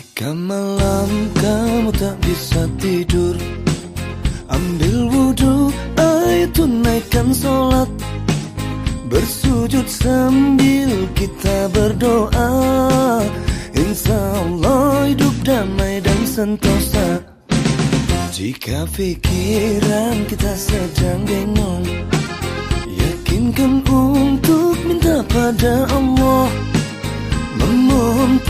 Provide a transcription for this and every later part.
Jika malam kamu tak bisa tidur Ambil wudhu, ayo tunaikan sholat Bersujud sambil kita berdoa. Insya Allah hidup damai dan sentosa. Jika pikiran kita sedang bingung Yakinkan untuk minta pada Allah. Memohon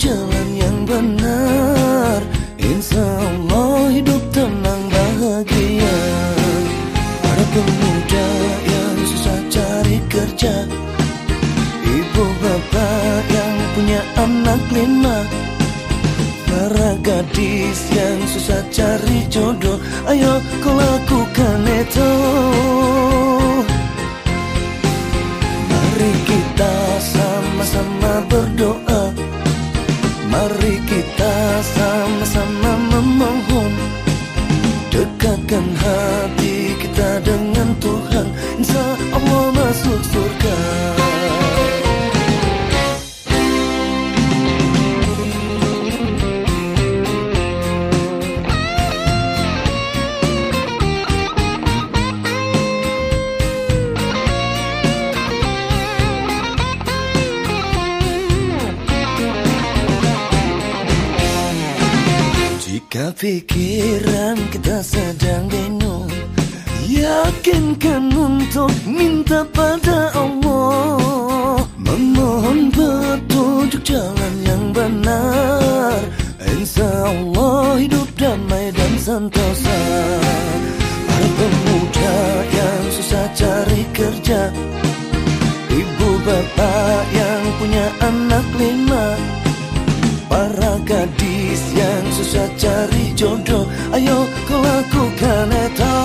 jalan yang benar. Insya Allah hidup tenang bahagia. Para pemuda yang susah cari kerja. Ibu bapak yang punya anak lima. Para gadis yang susah cari jodoh. Ayo kau lakukan Jika pikiran kita sedang bingung Yakinkan untuk minta pada Allah. Memohon petunjuk jalan yang benar. Insya Allah hidup damai dan sentosa. Para pemuda yang susah cari kerja. Ibu bapak yang punya anak lima susah cari jodoh Ayo kau lakukan itu.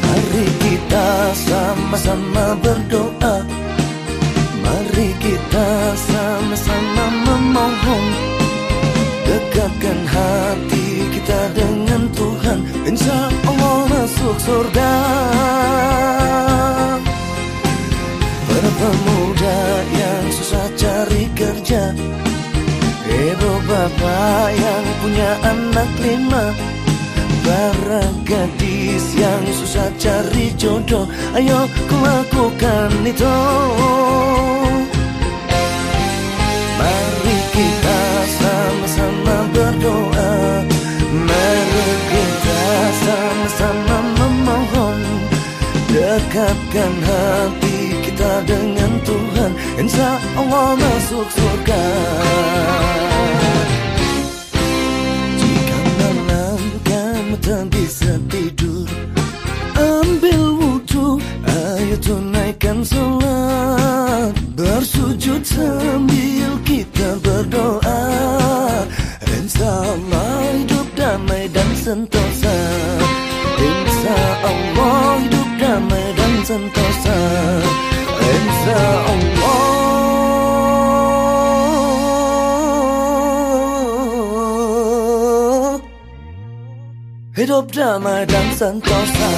Mari kita sama-sama berdoa Bapak yang punya anak lima? Para gadis yang susah cari jodoh. Ayo lakukan itu. Mari kita sama-sama berdoa. Mari kita sama-sama memohon. Dekatkan hati kita dengan Tuhan. Insya Allah masuk surga tak bisa tidur. Ambil wudhu, ayo tunaikan sholat. Bersujud sambil kita berdoa. Insya Allah hidup damai dan sentosa. Insya Allah hidup damai dan sentosa. Insya Allah Hidup damai dan sentosa